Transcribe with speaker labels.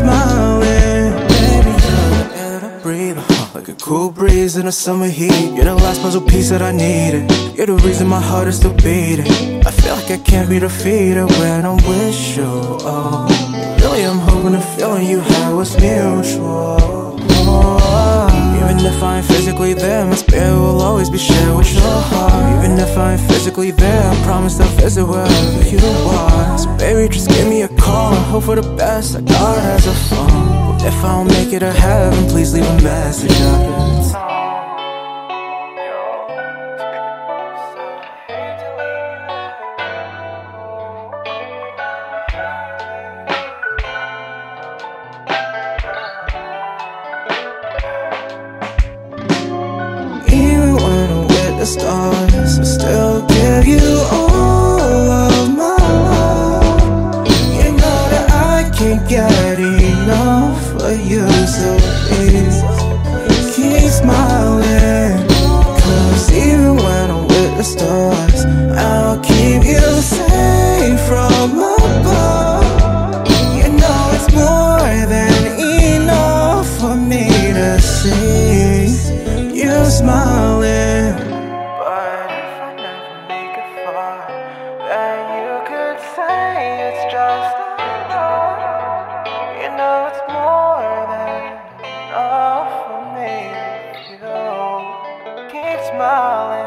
Speaker 1: smiling. Baby, you're air that I breathe. Like a cool breeze in the summer heat. You're the last puzzle piece that I needed. You're the reason my heart is still beating. I feel like I can't be defeated when I'm with you. Oh, really, I'm hoping the feeling you have was mutual. Oh, even if I ain't physically there, my spirit will always be shared with your heart. Even if I ain't physically there, I promise I'll visit wherever you are. So, baby, just give me a call hope for the best. I got it as a phone. If I don't make it to heaven, please leave a message the stars, I still give you all of my love. You know that I can't get enough of you, so please keep smiling. Cause even when I'm with the stars, I'll keep you safe from above. You know it's more than enough for me to see you smiling. Just enough. You know it's more than enough for me. You know, keep smiling.